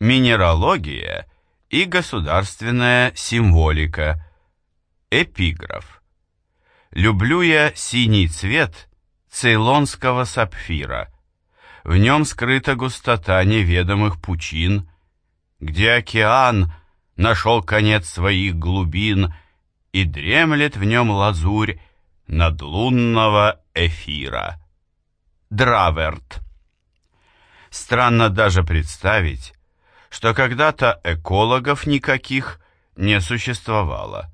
Минералогия и государственная символика. Эпиграф. Люблю я синий цвет цейлонского сапфира. В нем скрыта густота неведомых пучин, где океан нашел конец своих глубин и дремлет в нем лазурь надлунного эфира. Драверт. Странно даже представить, что когда-то экологов никаких не существовало.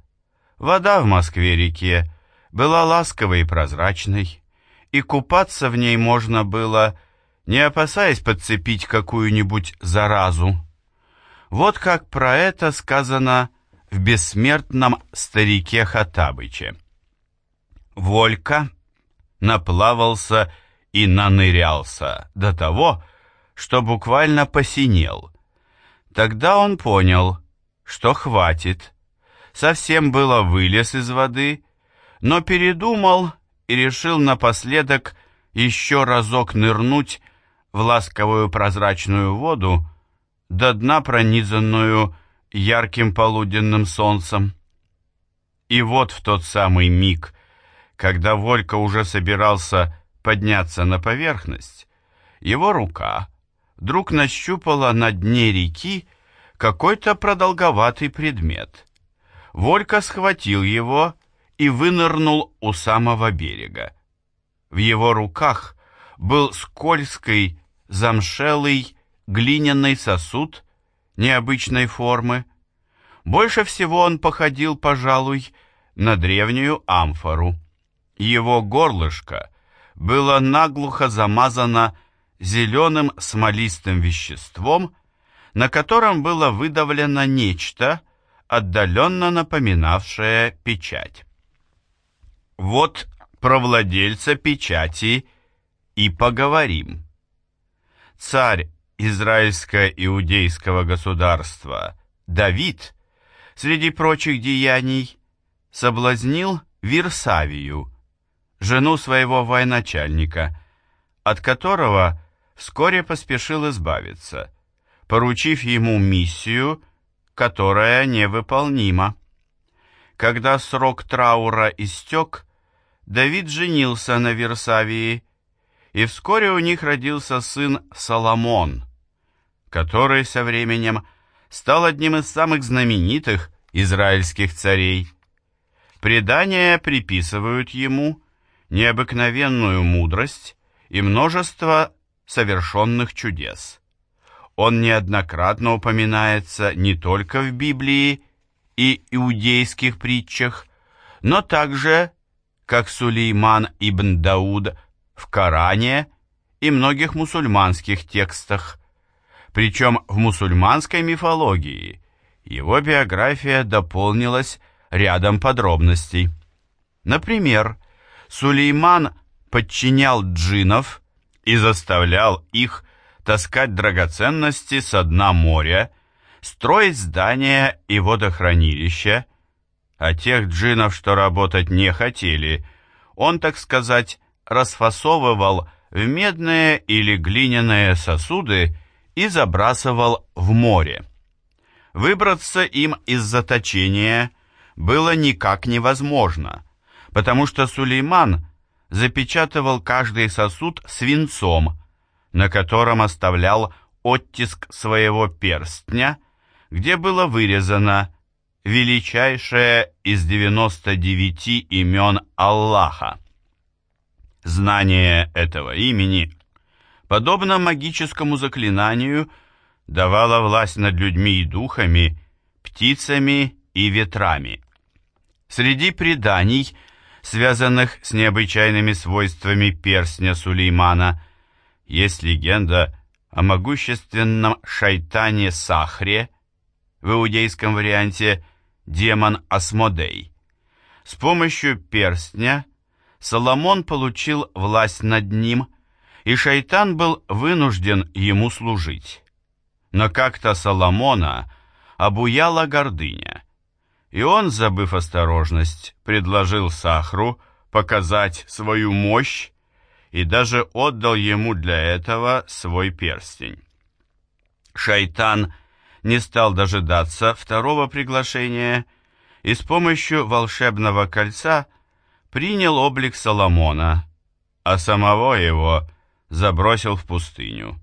Вода в Москве-реке была ласковой и прозрачной, и купаться в ней можно было, не опасаясь подцепить какую-нибудь заразу. Вот как про это сказано в бессмертном старике Хатабыче. Волька наплавался и нанырялся до того, что буквально посинел – Тогда он понял, что хватит. Совсем было вылез из воды, но передумал и решил напоследок еще разок нырнуть в ласковую прозрачную воду, до дна пронизанную ярким полуденным солнцем. И вот в тот самый миг, когда Волька уже собирался подняться на поверхность, его рука — вдруг нащупала на дне реки какой-то продолговатый предмет. Волька схватил его и вынырнул у самого берега. В его руках был скользкий, замшелый, глиняный сосуд необычной формы. Больше всего он походил, пожалуй, на древнюю амфору. Его горлышко было наглухо замазано зеленым смолистым веществом, на котором было выдавлено нечто, отдаленно напоминавшее печать. Вот про владельца печати и поговорим. Царь израильско-иудейского государства Давид, среди прочих деяний, соблазнил Вирсавию, жену своего военачальника, от которого вскоре поспешил избавиться, поручив ему миссию, которая невыполнима. Когда срок траура истек, Давид женился на Версавии, и вскоре у них родился сын Соломон, который со временем стал одним из самых знаменитых израильских царей. Предания приписывают ему необыкновенную мудрость и множество совершенных чудес. Он неоднократно упоминается не только в Библии и иудейских притчах, но также, как Сулейман ибн Дауд в Коране и многих мусульманских текстах. Причем в мусульманской мифологии его биография дополнилась рядом подробностей. Например, Сулейман подчинял джинов и заставлял их таскать драгоценности со дна моря, строить здания и водохранилища, а тех джинов, что работать не хотели, он, так сказать, расфасовывал в медные или глиняные сосуды и забрасывал в море. Выбраться им из заточения было никак невозможно, потому что Сулейман запечатывал каждый сосуд свинцом, на котором оставлял оттиск своего перстня, где было вырезано величайшее из 99 имен Аллаха. Знание этого имени, подобно магическому заклинанию, давало власть над людьми и духами, птицами и ветрами. Среди преданий – связанных с необычайными свойствами перстня Сулеймана, есть легенда о могущественном шайтане Сахре, в иудейском варианте демон Асмодей. С помощью перстня Соломон получил власть над ним, и шайтан был вынужден ему служить. Но как-то Соломона обуяла гордыня, и он, забыв осторожность, предложил Сахру показать свою мощь и даже отдал ему для этого свой перстень. Шайтан не стал дожидаться второго приглашения и с помощью волшебного кольца принял облик Соломона, а самого его забросил в пустыню.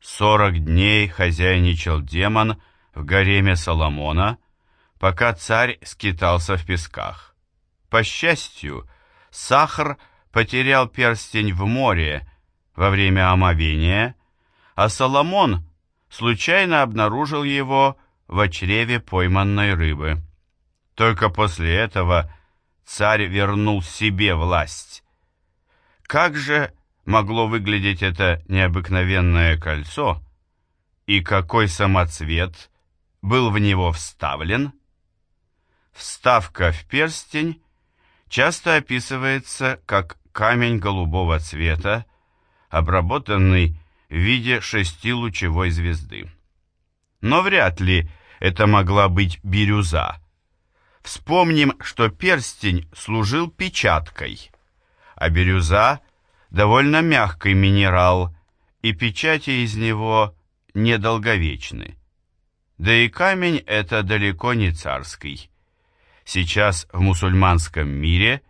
Сорок дней хозяйничал демон в гареме Соломона, пока царь скитался в песках. По счастью, Сахар потерял перстень в море во время омовения, а Соломон случайно обнаружил его в чреве пойманной рыбы. Только после этого царь вернул себе власть. Как же могло выглядеть это необыкновенное кольцо и какой самоцвет был в него вставлен? Вставка в перстень часто описывается как камень голубого цвета, обработанный в виде шестилучевой звезды. Но вряд ли это могла быть бирюза. Вспомним, что перстень служил печаткой, а бирюза – довольно мягкий минерал, и печати из него недолговечны. Да и камень это далеко не царский. Сейчас в мусульманском мире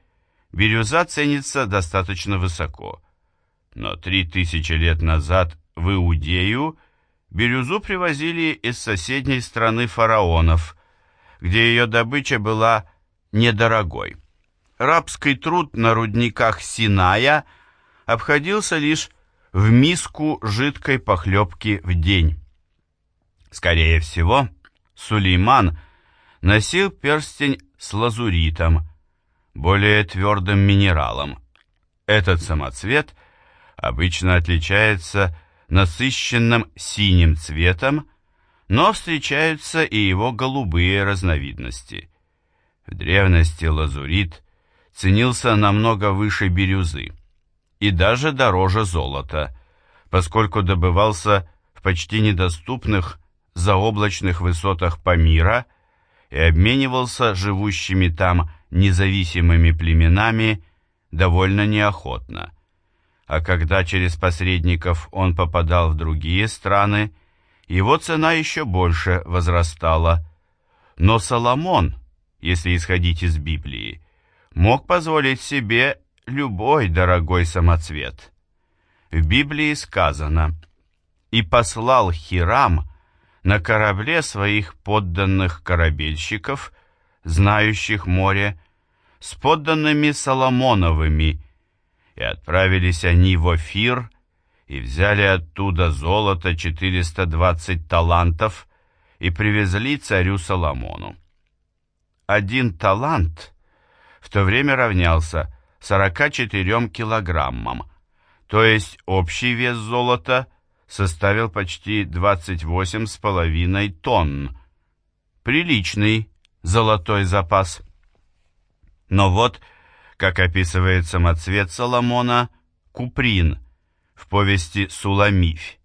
бирюза ценится достаточно высоко, но три тысячи лет назад в Иудею бирюзу привозили из соседней страны фараонов – где ее добыча была недорогой. Рабский труд на рудниках Синая обходился лишь в миску жидкой похлебки в день. Скорее всего, Сулейман носил перстень с лазуритом, более твердым минералом. Этот самоцвет обычно отличается насыщенным синим цветом но встречаются и его голубые разновидности. В древности лазурит ценился намного выше бирюзы и даже дороже золота, поскольку добывался в почти недоступных заоблачных высотах Памира и обменивался живущими там независимыми племенами довольно неохотно. А когда через посредников он попадал в другие страны, его цена еще больше возрастала. Но Соломон, если исходить из Библии, мог позволить себе любой дорогой самоцвет. В Библии сказано «И послал Хирам на корабле своих подданных корабельщиков, знающих море, с подданными Соломоновыми, и отправились они в Офир и взяли оттуда золото 420 талантов и привезли царю Соломону. Один талант в то время равнялся 44 килограммам, то есть общий вес золота составил почти 28,5 тонн. Приличный золотой запас. Но вот, как описывает самоцвет Соломона, куприн – в повести «Суламифь».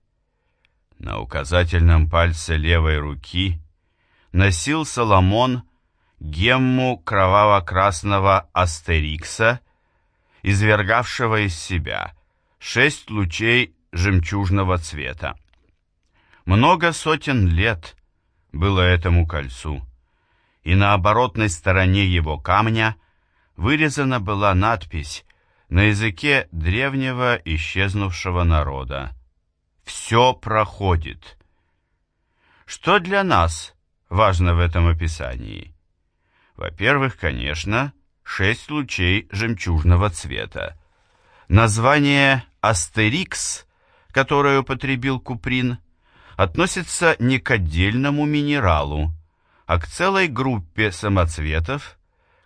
На указательном пальце левой руки носил Соломон гемму кроваво-красного астерикса, извергавшего из себя шесть лучей жемчужного цвета. Много сотен лет было этому кольцу, и на оборотной стороне его камня вырезана была надпись на языке древнего исчезнувшего народа. Все проходит. Что для нас важно в этом описании? Во-первых, конечно, шесть лучей жемчужного цвета. Название «Астерикс», которое употребил Куприн, относится не к отдельному минералу, а к целой группе самоцветов,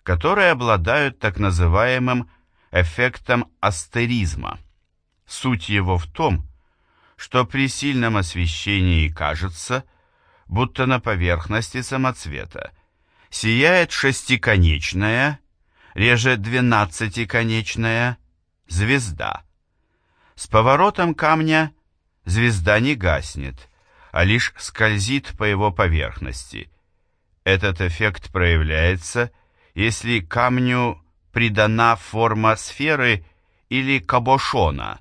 которые обладают так называемым эффектом астеризма. Суть его в том, что при сильном освещении кажется, будто на поверхности самоцвета сияет шестиконечная, реже двенадцатиконечная звезда. С поворотом камня звезда не гаснет, а лишь скользит по его поверхности. Этот эффект проявляется, если камню придана форма сферы или кабошона,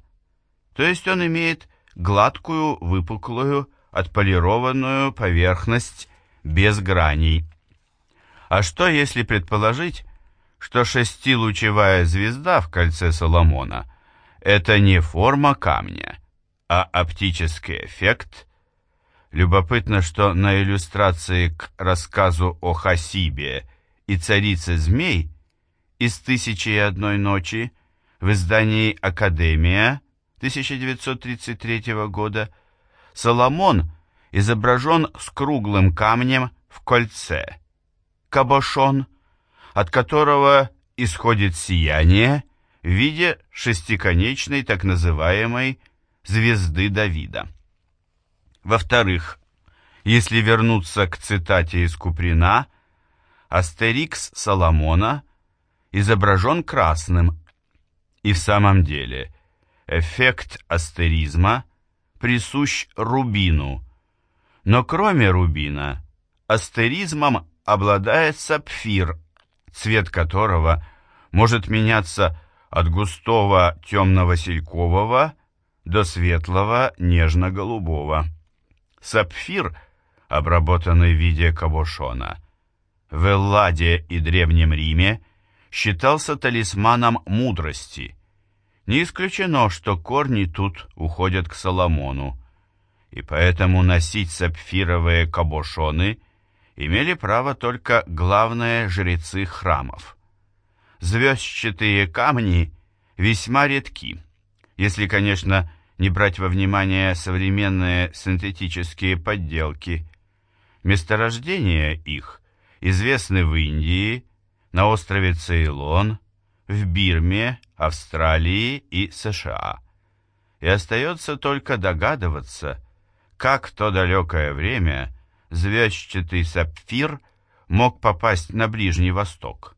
то есть он имеет гладкую, выпуклую, отполированную поверхность без граней. А что если предположить, что шестилучевая звезда в кольце Соломона – это не форма камня, а оптический эффект? Любопытно, что на иллюстрации к рассказу о Хасибе и царице змей из «Тысячи и одной ночи» в издании «Академия» 1933 года Соломон изображен с круглым камнем в кольце, кабошон, от которого исходит сияние в виде шестиконечной так называемой звезды Давида. Во-вторых, если вернуться к цитате из Куприна, Астерикс Соломона изображен красным, и в самом деле эффект астеризма присущ рубину, но кроме рубина астеризмом обладает сапфир, цвет которого может меняться от густого темно-василькового до светлого нежно-голубого. Сапфир, обработанный в виде кабошона, в Элладе и Древнем Риме считался талисманом мудрости. Не исключено, что корни тут уходят к Соломону, и поэтому носить сапфировые кабошоны имели право только главные жрецы храмов. Звездчатые камни весьма редки, если, конечно, не брать во внимание современные синтетические подделки. Месторождения их известны в Индии, на острове Цейлон, в Бирме, Австралии и США. И остается только догадываться, как в то далекое время звездчатый сапфир мог попасть на Ближний Восток.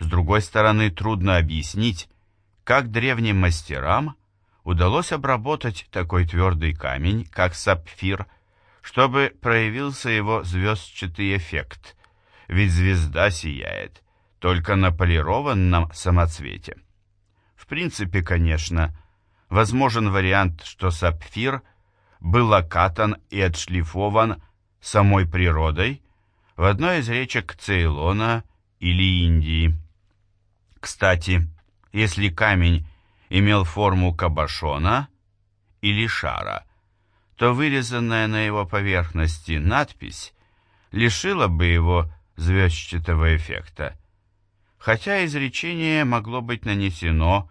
С другой стороны, трудно объяснить, как древним мастерам удалось обработать такой твердый камень, как сапфир, чтобы проявился его звездчатый эффект, ведь звезда сияет только на полированном самоцвете. В принципе, конечно, возможен вариант, что сапфир был окатан и отшлифован самой природой в одной из речек Цейлона или Индии. Кстати, если камень имел форму кабошона или шара, то вырезанная на его поверхности надпись лишила бы его звездчатого эффекта, хотя изречение могло быть нанесено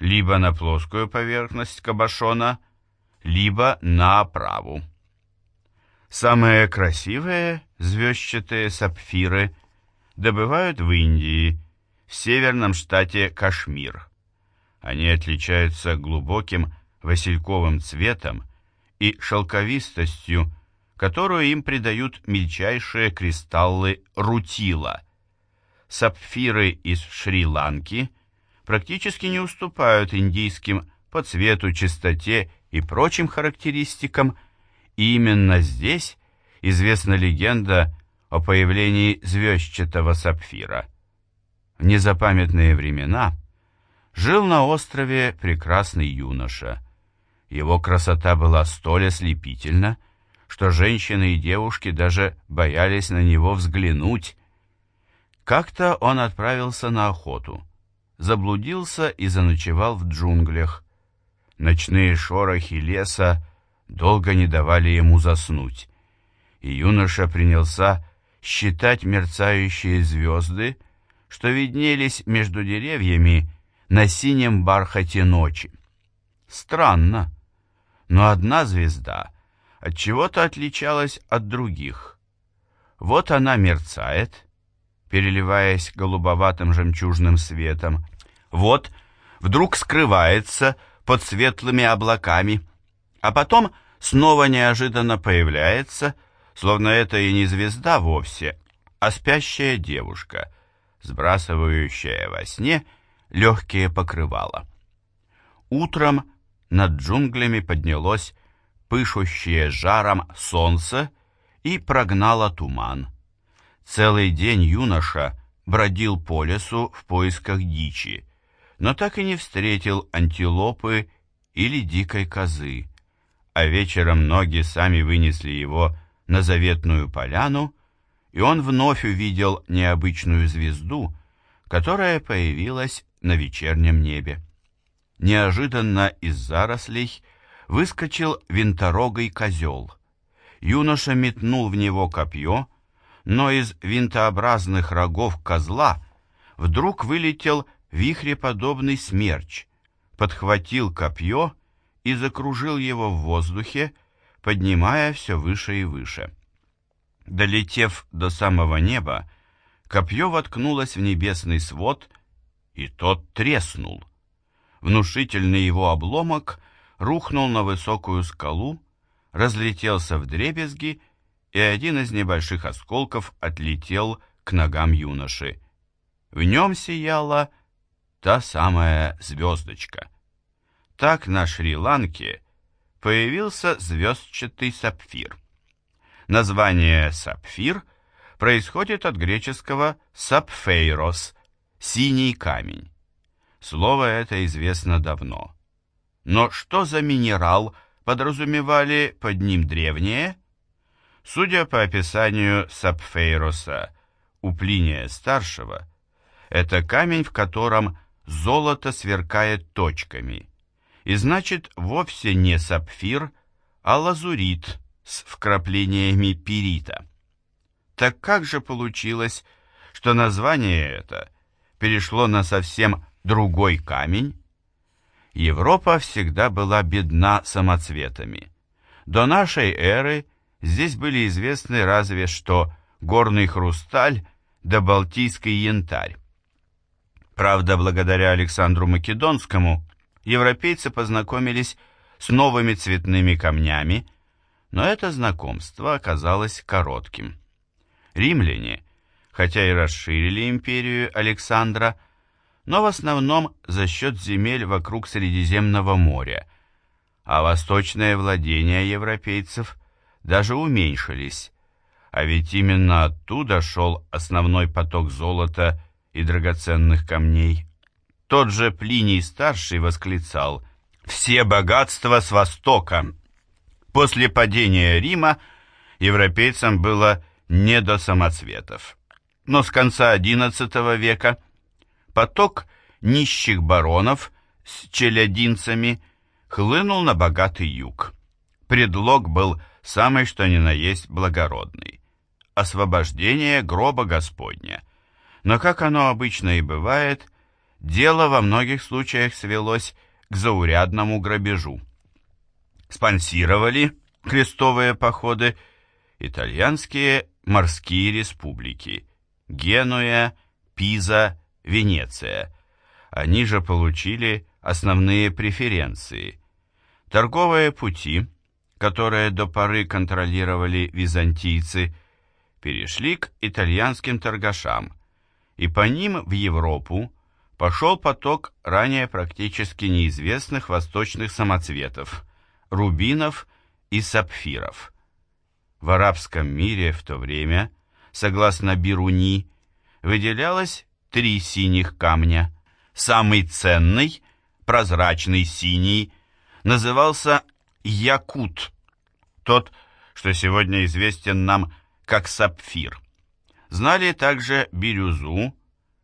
либо на плоскую поверхность кабошона, либо на оправу. Самые красивые звездчатые сапфиры добывают в Индии, в северном штате Кашмир. Они отличаются глубоким васильковым цветом и шелковистостью, которую им придают мельчайшие кристаллы рутила. Сапфиры из Шри-Ланки практически не уступают индийским по цвету, чистоте и прочим характеристикам, и именно здесь известна легенда о появлении звездчатого сапфира. В незапамятные времена – жил на острове прекрасный юноша. Его красота была столь ослепительна, что женщины и девушки даже боялись на него взглянуть. Как-то он отправился на охоту, заблудился и заночевал в джунглях. Ночные шорохи леса долго не давали ему заснуть, и юноша принялся считать мерцающие звезды, что виднелись между деревьями на синем бархате ночи. Странно, но одна звезда от чего-то отличалась от других. Вот она мерцает, переливаясь голубоватым жемчужным светом. Вот вдруг скрывается под светлыми облаками, а потом снова неожиданно появляется, словно это и не звезда вовсе, а спящая девушка, сбрасывающая во сне легкие покрывала. Утром над джунглями поднялось пышущее жаром солнце и прогнало туман. Целый день юноша бродил по лесу в поисках дичи, но так и не встретил антилопы или дикой козы, а вечером ноги сами вынесли его на заветную поляну, и он вновь увидел необычную звезду, которая появилась на вечернем небе. Неожиданно из зарослей выскочил винторогый козел. Юноша метнул в него копье, но из винтообразных рогов козла вдруг вылетел вихреподобный смерч, подхватил копье и закружил его в воздухе, поднимая все выше и выше. Долетев до самого неба, копье воткнулось в небесный свод, и тот треснул. Внушительный его обломок рухнул на высокую скалу, разлетелся в дребезги, и один из небольших осколков отлетел к ногам юноши. В нем сияла та самая звездочка. Так на Шри-Ланке появился звездчатый сапфир. Название «сапфир» происходит от греческого «сапфейрос» — «синий камень». Слово это известно давно. Но что за минерал подразумевали под ним древние? Судя по описанию сапфейроса у Плиния-старшего, это камень, в котором золото сверкает точками, и значит вовсе не сапфир, а лазурит – с вкраплениями пирита. Так как же получилось, что название это перешло на совсем другой камень? Европа всегда была бедна самоцветами. До нашей эры здесь были известны разве что горный хрусталь да балтийский янтарь. Правда, благодаря Александру Македонскому европейцы познакомились с новыми цветными камнями, но это знакомство оказалось коротким. Римляне, хотя и расширили империю Александра, но в основном за счет земель вокруг Средиземного моря, а восточные владения европейцев даже уменьшились, а ведь именно оттуда шел основной поток золота и драгоценных камней. Тот же Плиний-старший восклицал «Все богатства с востока!» После падения Рима европейцам было не до самоцветов. Но с конца XI века поток нищих баронов с челядинцами хлынул на богатый юг. Предлог был самый что ни на есть благородный – освобождение гроба Господня. Но, как оно обычно и бывает, дело во многих случаях свелось к заурядному грабежу спонсировали крестовые походы итальянские морские республики Генуя, Пиза, Венеция. Они же получили основные преференции. Торговые пути, которые до поры контролировали византийцы, перешли к итальянским торгашам, и по ним в Европу пошел поток ранее практически неизвестных восточных самоцветов – рубинов и сапфиров. В арабском мире в то время, согласно Бируни, выделялось три синих камня. Самый ценный, прозрачный синий, назывался якут, тот, что сегодня известен нам как сапфир. Знали также бирюзу,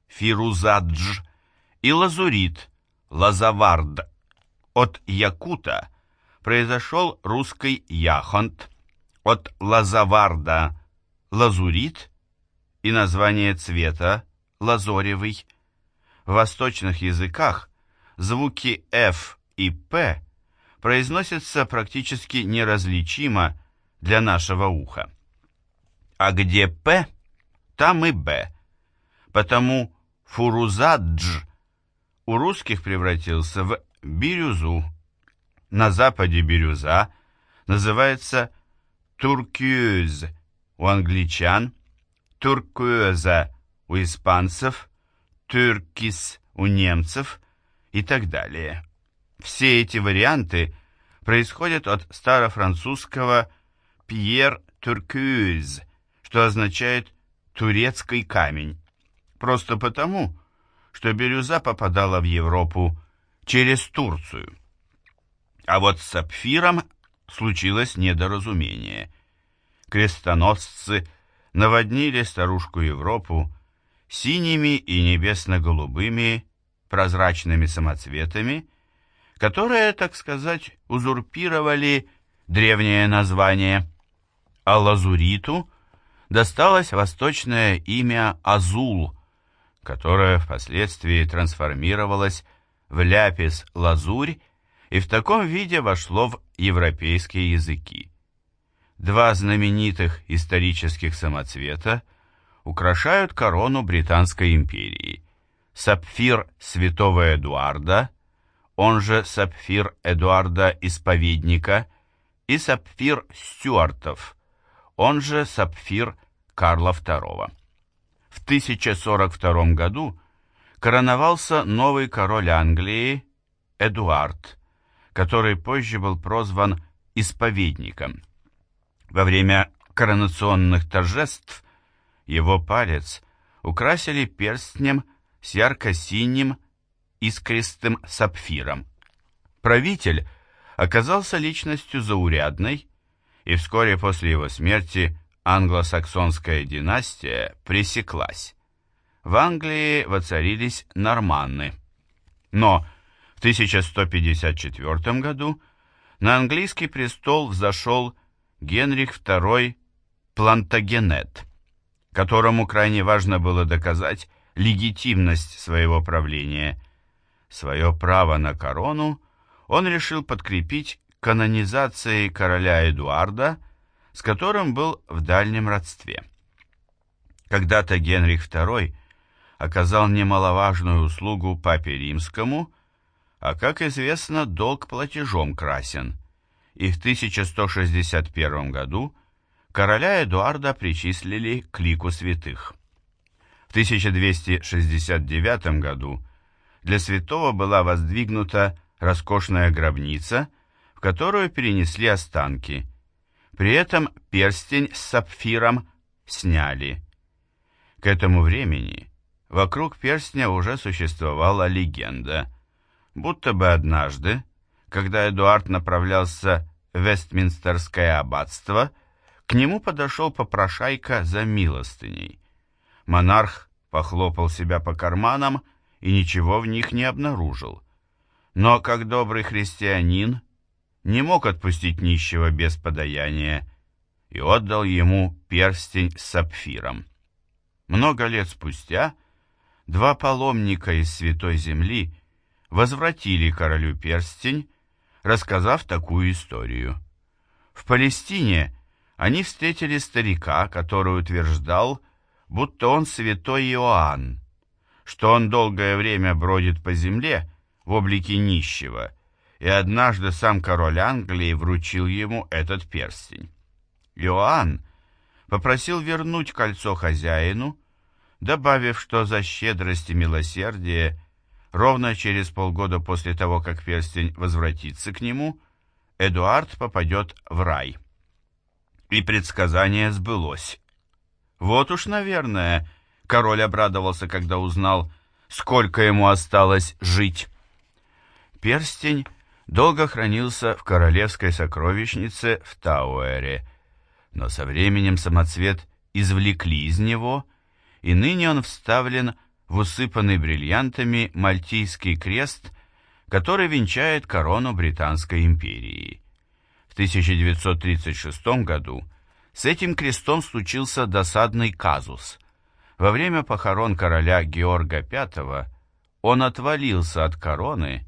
фирузадж и лазурит, лазавард. От якута – произошел русский яхонт, от лазаварда лазурит и название цвета лазоревый. В восточных языках звуки F и P произносятся практически неразличимо для нашего уха. А где П, там и Б. Потому фурузадж у русских превратился в бирюзу на западе бирюза называется туркюз у англичан, туркуэза у испанцев, туркис у немцев и так далее. Все эти варианты происходят от старофранцузского «Пьер Туркюз», что означает «турецкий камень», просто потому, что бирюза попадала в Европу через Турцию. А вот с сапфиром случилось недоразумение. Крестоносцы наводнили старушку Европу синими и небесно-голубыми прозрачными самоцветами, которые, так сказать, узурпировали древнее название. А лазуриту досталось восточное имя Азул, которое впоследствии трансформировалось в ляпис-лазурь и в таком виде вошло в европейские языки. Два знаменитых исторических самоцвета украшают корону Британской империи. Сапфир святого Эдуарда, он же сапфир Эдуарда Исповедника, и сапфир Стюартов, он же сапфир Карла II. В 1042 году короновался новый король Англии Эдуард, который позже был прозван «исповедником». Во время коронационных торжеств его палец украсили перстнем с ярко-синим искристым сапфиром. Правитель оказался личностью заурядной, и вскоре после его смерти англосаксонская династия пресеклась. В Англии воцарились норманны. Но 1154 году на английский престол взошел Генрих II Плантагенет, которому крайне важно было доказать легитимность своего правления. Свое право на корону он решил подкрепить канонизацией короля Эдуарда, с которым был в дальнем родстве. Когда-то Генрих II оказал немаловажную услугу папе римскому, а, как известно, долг платежом красен, и в 1161 году короля Эдуарда причислили к лику святых. В 1269 году для святого была воздвигнута роскошная гробница, в которую перенесли останки. При этом перстень с сапфиром сняли. К этому времени Вокруг перстня уже существовала легенда, будто бы однажды, когда Эдуард направлялся в Вестминстерское аббатство, к нему подошел попрошайка за милостыней. Монарх похлопал себя по карманам и ничего в них не обнаружил. Но, как добрый христианин, не мог отпустить нищего без подаяния и отдал ему перстень с сапфиром. Много лет спустя два паломника из Святой Земли возвратили королю перстень, рассказав такую историю. В Палестине они встретили старика, который утверждал, будто он святой Иоанн, что он долгое время бродит по земле в облике нищего, и однажды сам король Англии вручил ему этот перстень. Иоанн попросил вернуть кольцо хозяину, добавив, что за щедрость и милосердие ровно через полгода после того, как перстень возвратится к нему, Эдуард попадет в рай. И предсказание сбылось. Вот уж, наверное, король обрадовался, когда узнал, сколько ему осталось жить. Перстень долго хранился в королевской сокровищнице в Тауэре, но со временем самоцвет извлекли из него и ныне он вставлен в усыпанный бриллиантами Мальтийский крест, который венчает корону Британской империи. В 1936 году с этим крестом случился досадный казус. Во время похорон короля Георга V он отвалился от короны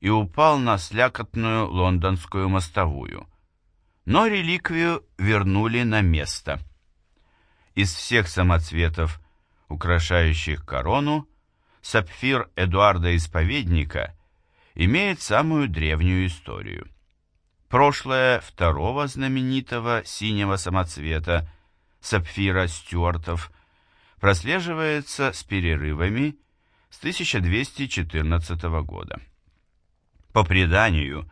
и упал на слякотную лондонскую мостовую. Но реликвию вернули на место. Из всех самоцветов украшающих корону, сапфир Эдуарда Исповедника имеет самую древнюю историю. Прошлое второго знаменитого синего самоцвета, сапфира Стюартов, прослеживается с перерывами с 1214 года. По преданию,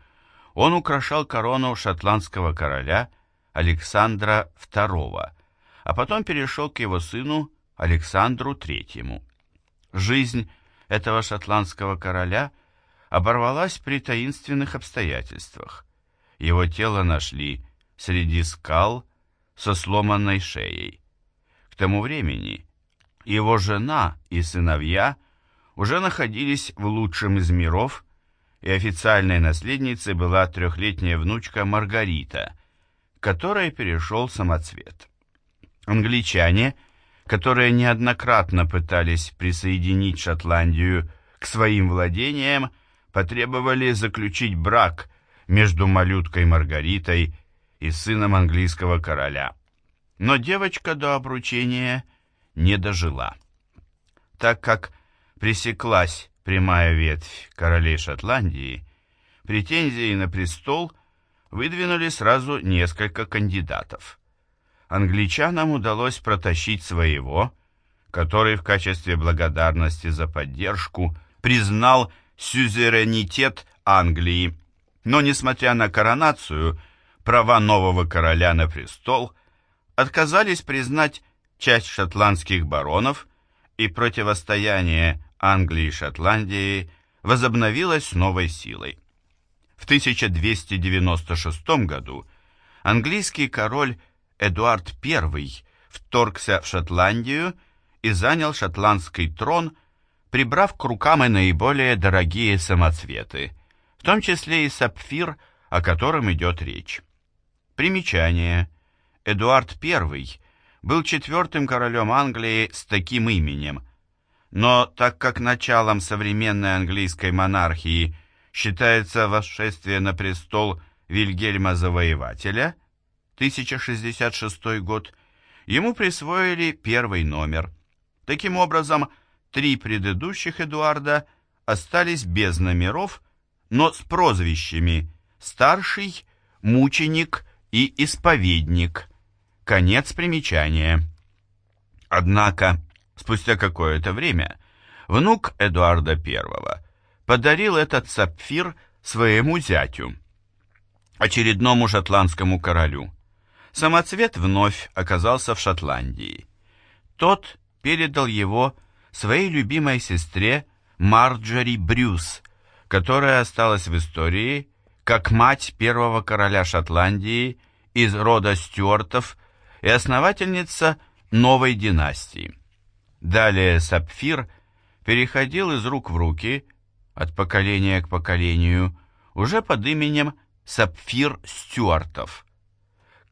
он украшал корону шотландского короля Александра II, а потом перешел к его сыну Александру III. Жизнь этого шотландского короля оборвалась при таинственных обстоятельствах. его тело нашли среди скал со сломанной шеей. К тому времени его жена и сыновья уже находились в лучшем из миров, и официальной наследницей была трехлетняя внучка Маргарита, которой перешел самоцвет. Англичане, которые неоднократно пытались присоединить Шотландию к своим владениям, потребовали заключить брак между малюткой Маргаритой и сыном английского короля. Но девочка до обручения не дожила. Так как пресеклась прямая ветвь королей Шотландии, претензии на престол выдвинули сразу несколько кандидатов. Англичанам удалось протащить своего, который в качестве благодарности за поддержку признал сюзеренитет Англии. Но, несмотря на коронацию, права нового короля на престол отказались признать часть шотландских баронов, и противостояние Англии и Шотландии возобновилось новой силой. В 1296 году английский король Эдуард I вторгся в Шотландию и занял шотландский трон, прибрав к рукам и наиболее дорогие самоцветы, в том числе и сапфир, о котором идет речь. Примечание. Эдуард I был четвертым королем Англии с таким именем, но так как началом современной английской монархии считается восшествие на престол Вильгельма Завоевателя, 1066 год, ему присвоили первый номер. Таким образом, три предыдущих Эдуарда остались без номеров, но с прозвищами «Старший», «Мученик» и «Исповедник». Конец примечания. Однако, спустя какое-то время, внук Эдуарда I подарил этот сапфир своему зятю, очередному шотландскому королю. Самоцвет вновь оказался в Шотландии. Тот передал его своей любимой сестре Марджори Брюс, которая осталась в истории как мать первого короля Шотландии из рода Стюартов и основательница новой династии. Далее сапфир переходил из рук в руки, от поколения к поколению, уже под именем Сапфир Стюартов.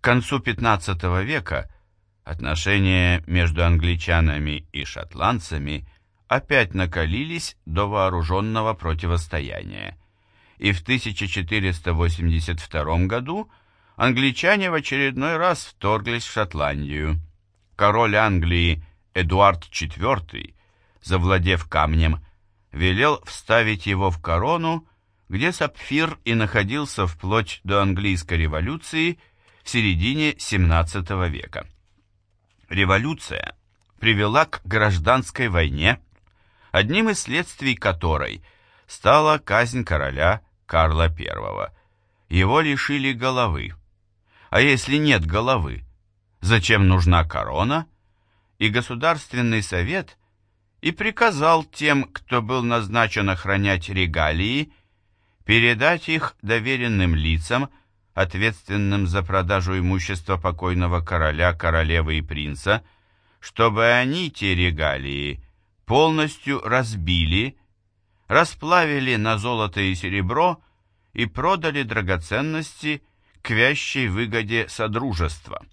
К концу XV века отношения между англичанами и шотландцами опять накалились до вооруженного противостояния, и в 1482 году англичане в очередной раз вторглись в Шотландию. Король Англии Эдуард IV, завладев камнем, велел вставить его в корону, где сапфир и находился вплоть до английской революции в середине XVII века. Революция привела к гражданской войне, одним из следствий которой стала казнь короля Карла I. Его лишили головы. А если нет головы, зачем нужна корона? И Государственный совет и приказал тем, кто был назначен охранять регалии, передать их доверенным лицам, ответственным за продажу имущества покойного короля, королевы и принца, чтобы они те регалии полностью разбили, расплавили на золото и серебро и продали драгоценности к вящей выгоде Содружества.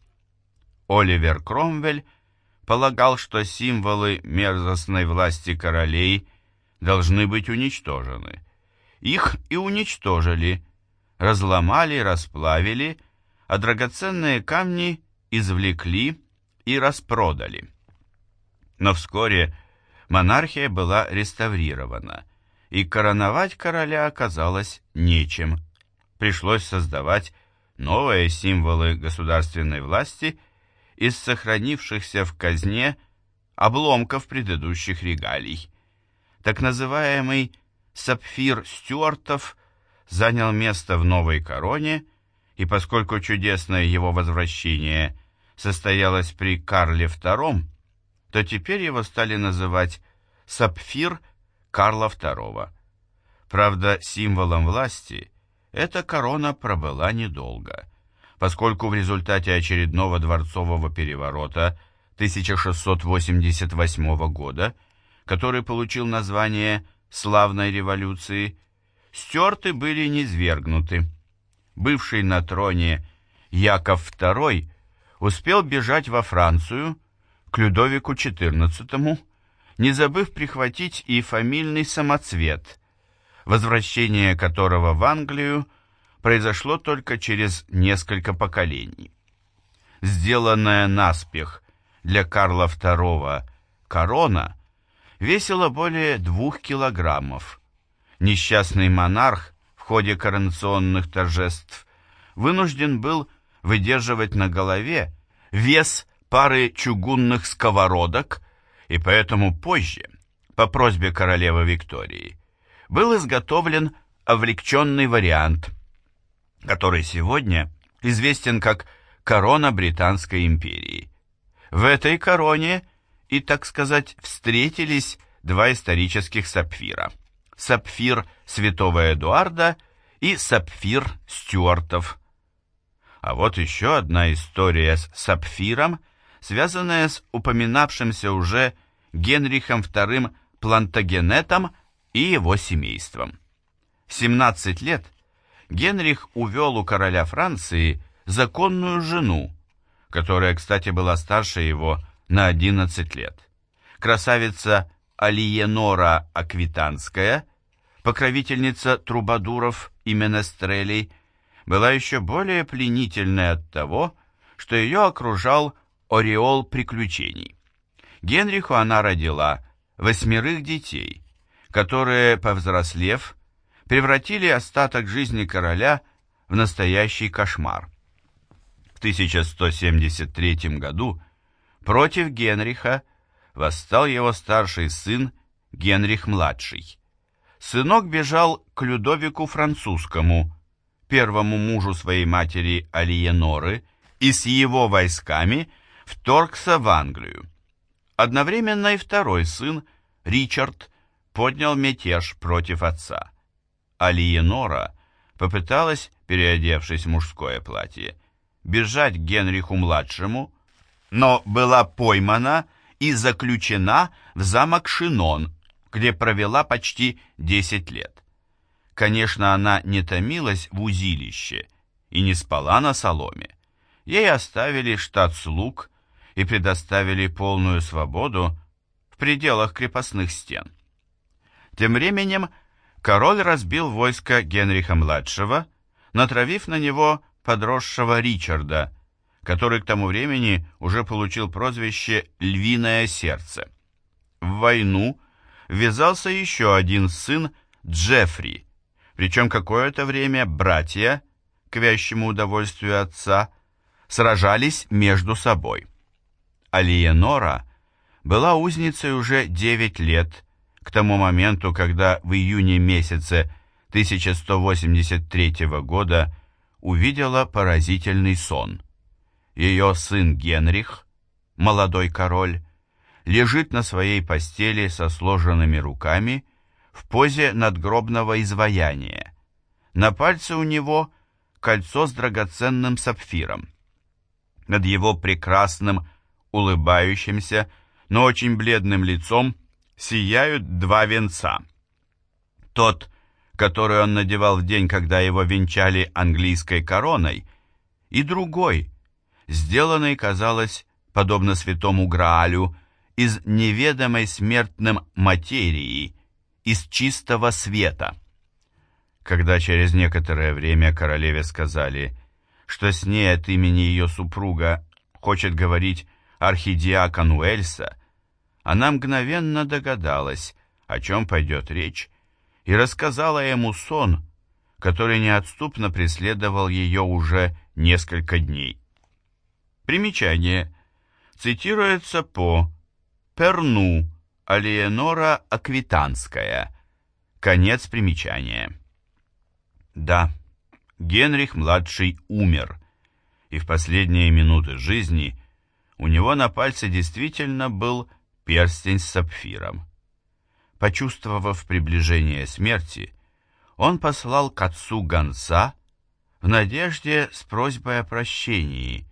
Оливер Кромвель полагал, что символы мерзостной власти королей должны быть уничтожены. Их и уничтожили, разломали, расплавили, а драгоценные камни извлекли и распродали. Но вскоре монархия была реставрирована, и короновать короля оказалось нечем. Пришлось создавать новые символы государственной власти из сохранившихся в казне обломков предыдущих регалий. Так называемый сапфир Стюартов занял место в новой короне, и поскольку чудесное его возвращение состоялось при Карле II, то теперь его стали называть сапфир Карла II. Правда, символом власти – эта корона пробыла недолго, поскольку в результате очередного дворцового переворота 1688 года, который получил название «Славной революции», стерты были низвергнуты. Бывший на троне Яков II успел бежать во Францию к Людовику XIV, не забыв прихватить и фамильный самоцвет, возвращение которого в Англию произошло только через несколько поколений. Сделанная наспех для Карла II корона весила более двух килограммов. Несчастный монарх в ходе коронационных торжеств вынужден был выдерживать на голове вес пары чугунных сковородок, и поэтому позже, по просьбе королевы Виктории, был изготовлен облегченный вариант, который сегодня известен как корона Британской империи. В этой короне и, так сказать, встретились два исторических сапфира. Сапфир святого Эдуарда и сапфир Стюартов. А вот еще одна история с сапфиром, связанная с упоминавшимся уже Генрихом II Плантагенетом и его семейством. В 17 лет Генрих увел у короля Франции законную жену, которая, кстати, была старше его на 11 лет. Красавица Алиенора Аквитанская, покровительница трубадуров и менестрелей, была еще более пленительной от того, что ее окружал ореол приключений. Генриху она родила восьмерых детей, которые, повзрослев, превратили остаток жизни короля в настоящий кошмар. В 1173 году против Генриха восстал его старший сын Генрих-младший. Сынок бежал к Людовику Французскому, первому мужу своей матери Алиеноры, и с его войсками вторгся в Англию. Одновременно и второй сын, Ричард, поднял мятеж против отца. Алиенора попыталась, переодевшись в мужское платье, бежать к Генриху-младшему, но была поймана и заключена в замок Шинон, где провела почти 10 лет. Конечно, она не томилась в узилище и не спала на соломе. Ей оставили штат слуг и предоставили полную свободу в пределах крепостных стен. Тем временем король разбил войско Генриха-младшего, натравив на него подросшего Ричарда, который к тому времени уже получил прозвище «Львиное сердце». В войну ввязался еще один сын Джеффри, причем какое-то время братья, к вящему удовольствию отца, сражались между собой. Алиенора была узницей уже 9 лет к тому моменту, когда в июне месяце 1183 года увидела поразительный сон. Ее сын Генрих, молодой король, лежит на своей постели со сложенными руками в позе надгробного изваяния. На пальце у него кольцо с драгоценным сапфиром. Над его прекрасным, улыбающимся, но очень бледным лицом сияют два венца. Тот, который он надевал в день, когда его венчали английской короной, и другой, сделанный, казалось, подобно святому Граалю, из неведомой смертным материи, из чистого света. Когда через некоторое время королеве сказали, что с ней от имени ее супруга хочет говорить архидиакон Уэльса, она мгновенно догадалась, о чем пойдет речь, и рассказала ему сон, который неотступно преследовал ее уже несколько дней. Примечание. Цитируется по Перну Алиенора Аквитанская. Конец примечания. Да, Генрих-младший умер, и в последние минуты жизни у него на пальце действительно был перстень с сапфиром. Почувствовав приближение смерти, он послал к отцу гонца в надежде с просьбой о прощении,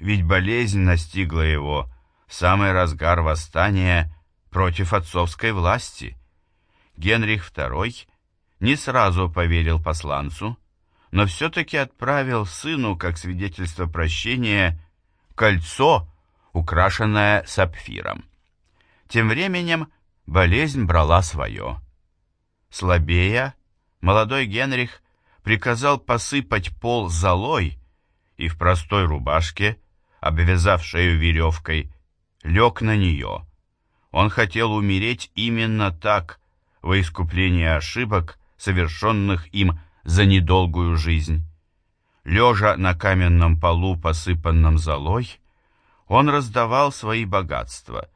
ведь болезнь настигла его в самый разгар восстания против отцовской власти. Генрих II не сразу поверил посланцу, но все-таки отправил сыну, как свидетельство прощения, кольцо, украшенное сапфиром. Тем временем болезнь брала свое. Слабея, молодой Генрих приказал посыпать пол золой и в простой рубашке, обвязав шею веревкой, лег на нее. Он хотел умереть именно так, во искупление ошибок, совершенных им за недолгую жизнь. Лежа на каменном полу, посыпанном золой, он раздавал свои богатства.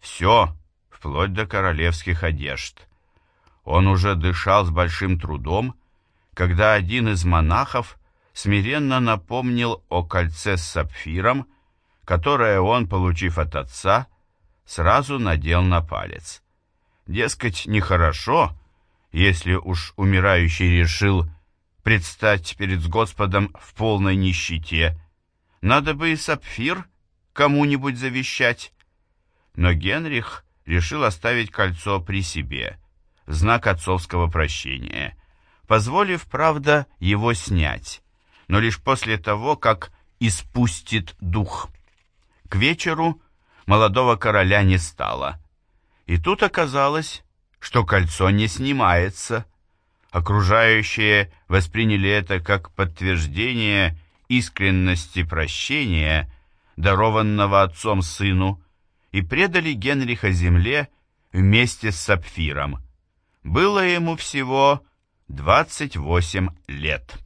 Все, вплоть до королевских одежд. Он уже дышал с большим трудом, когда один из монахов смиренно напомнил о кольце с сапфиром, которое он, получив от отца, сразу надел на палец. Дескать, нехорошо, если уж умирающий решил предстать перед Господом в полной нищете, надо бы и сапфир кому-нибудь завещать. Но Генрих решил оставить кольцо при себе, знак отцовского прощения, позволив, правда, его снять, но лишь после того, как испустит дух. К вечеру молодого короля не стало, и тут оказалось, что кольцо не снимается. Окружающие восприняли это как подтверждение искренности прощения, дарованного отцом сыну, и предали Генриха земле вместе с Сапфиром. Было ему всего 28 лет.